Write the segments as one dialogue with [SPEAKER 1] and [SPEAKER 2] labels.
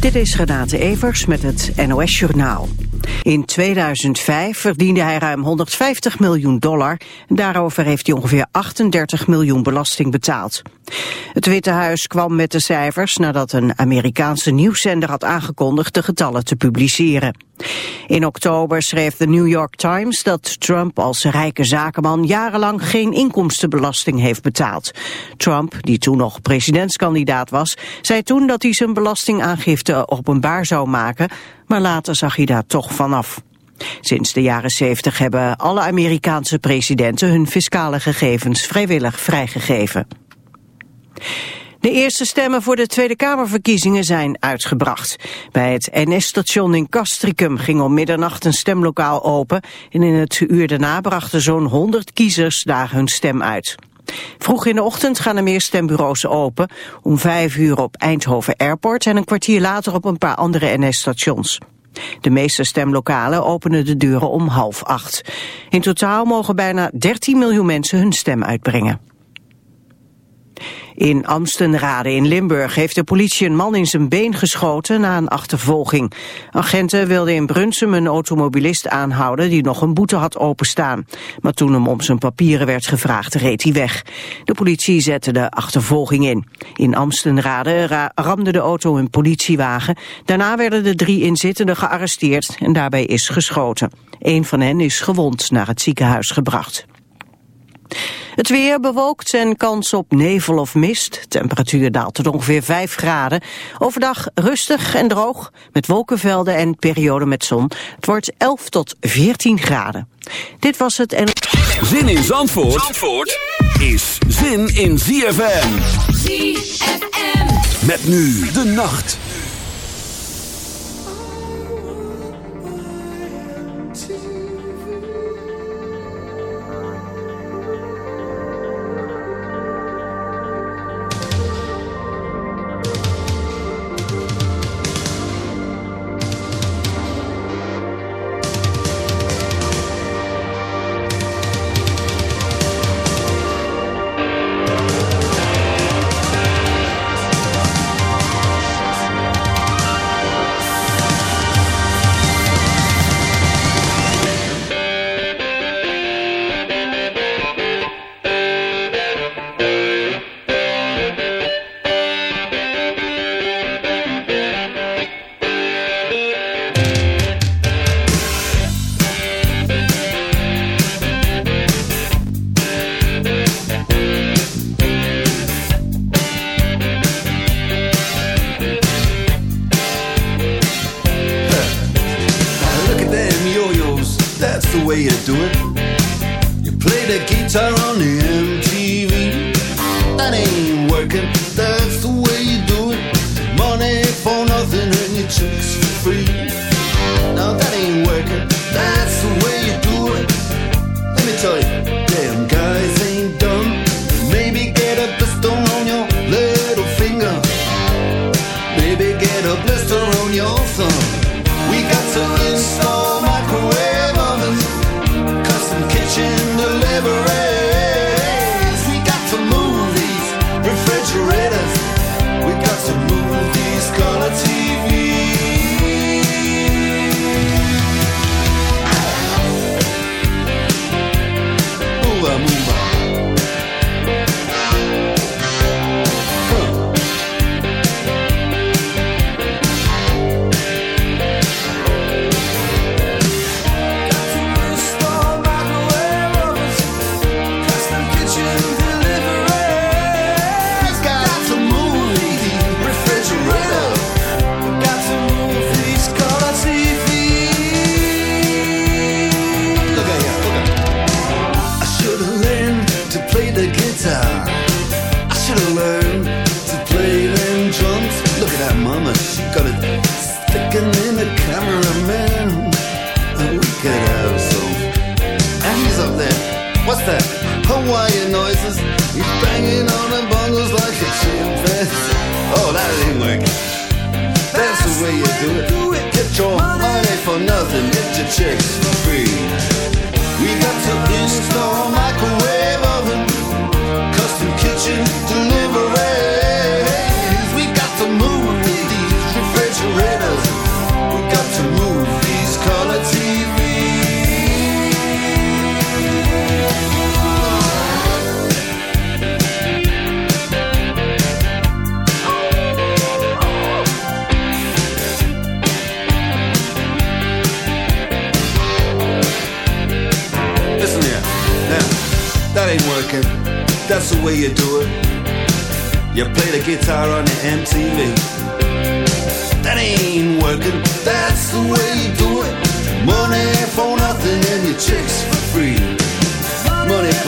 [SPEAKER 1] Dit is Renate Evers met het NOS Journaal. In 2005 verdiende hij ruim 150 miljoen dollar. Daarover heeft hij ongeveer 38 miljoen belasting betaald. Het Witte Huis kwam met de cijfers nadat een Amerikaanse nieuwszender had aangekondigd de getallen te publiceren. In oktober schreef de New York Times dat Trump als rijke zakenman jarenlang geen inkomstenbelasting heeft betaald. Trump, die toen nog presidentskandidaat was, zei toen dat hij zijn belastingaangifte openbaar zou maken, maar later zag hij daar toch vanaf. Sinds de jaren 70 hebben alle Amerikaanse presidenten hun fiscale gegevens vrijwillig vrijgegeven. De eerste stemmen voor de Tweede Kamerverkiezingen zijn uitgebracht. Bij het NS-station in Castricum ging om middernacht een stemlokaal open... en in het uur daarna brachten zo'n 100 kiezers daar hun stem uit. Vroeg in de ochtend gaan er meer stembureaus open. Om vijf uur op Eindhoven Airport en een kwartier later op een paar andere NS-stations. De meeste stemlokalen openen de deuren om half acht. In totaal mogen bijna 13 miljoen mensen hun stem uitbrengen. In Amstenrade in Limburg heeft de politie een man in zijn been geschoten na een achtervolging. Agenten wilden in Brunsum een automobilist aanhouden die nog een boete had openstaan. Maar toen hem om zijn papieren werd gevraagd, reed hij weg. De politie zette de achtervolging in. In Amstenrade ramde de auto een politiewagen. Daarna werden de drie inzittenden gearresteerd en daarbij is geschoten. Een van hen is gewond naar het ziekenhuis gebracht. Het weer bewolkt en kans op nevel of mist. Temperatuur daalt tot ongeveer 5 graden. Overdag rustig en droog, met wolkenvelden en perioden met zon. Het wordt 11 tot 14 graden. Dit was het en...
[SPEAKER 2] Zin in Zandvoort, Zandvoort is zin in ZFM. ZFM. Met nu de nacht.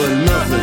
[SPEAKER 3] another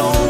[SPEAKER 2] don't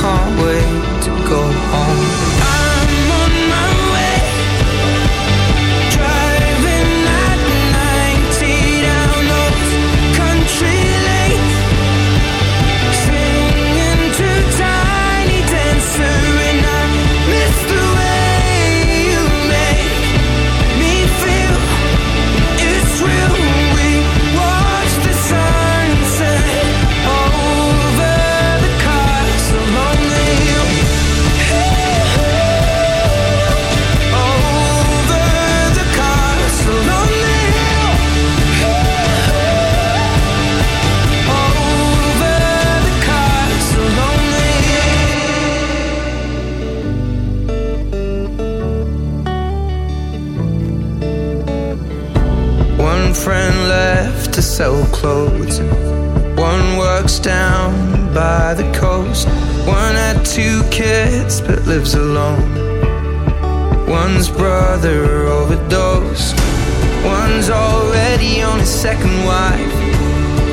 [SPEAKER 4] Can't wait to go home. Lives alone. One's brother overdosed. One's already on his second wife.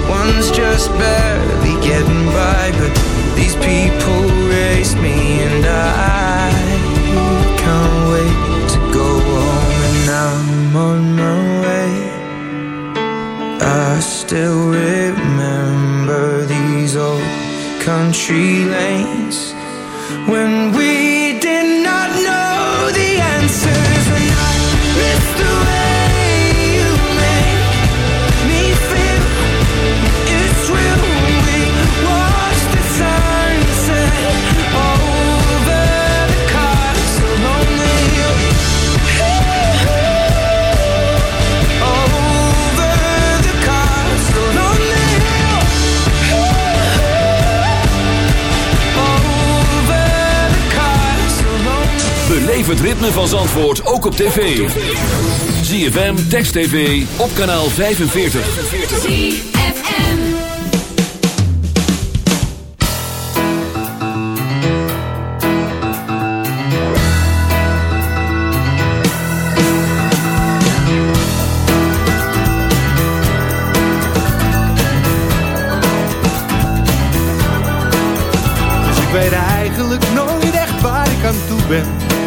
[SPEAKER 4] One's just barely getting by. But these people
[SPEAKER 2] het ritme van Zandvoort ook op tv. ZFM, Text TV, op kanaal 45.
[SPEAKER 5] ZFM.
[SPEAKER 6] Dus ik weet eigenlijk nooit echt waar ik aan toe ben.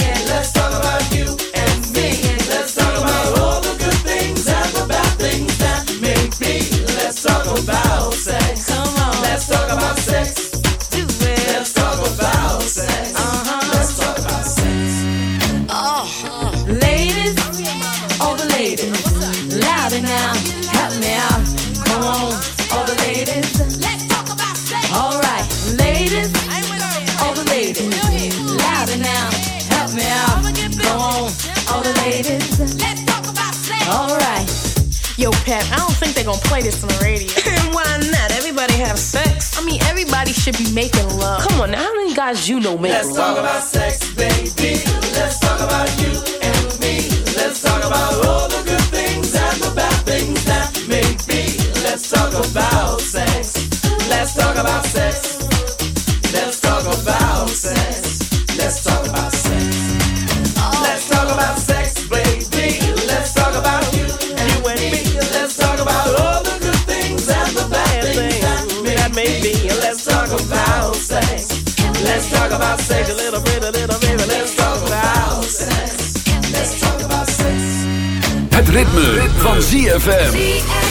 [SPEAKER 7] Gonna play this on the radio.
[SPEAKER 8] Why not? Everybody have sex.
[SPEAKER 7] I mean, everybody should be making love. Come on, now, how many guys you know make
[SPEAKER 9] Let's
[SPEAKER 7] love?
[SPEAKER 9] talk about sex, baby. Let's talk about you and me. Let's talk about all about sex a little bit, a little bit. Let's talk about sex. Let's talk about sex.
[SPEAKER 10] Het ritme, van ZFM.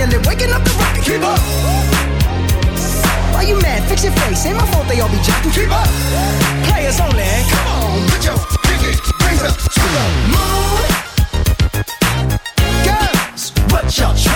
[SPEAKER 4] and
[SPEAKER 11] waking up the rocket.
[SPEAKER 5] Keep up.
[SPEAKER 11] Why you mad? Fix your face. Ain't my fault they all be jacking.
[SPEAKER 5] Keep up.
[SPEAKER 11] Players only.
[SPEAKER 5] Come on, put your pinky raise up to the moon.
[SPEAKER 11] Girls,
[SPEAKER 5] what y'all trying?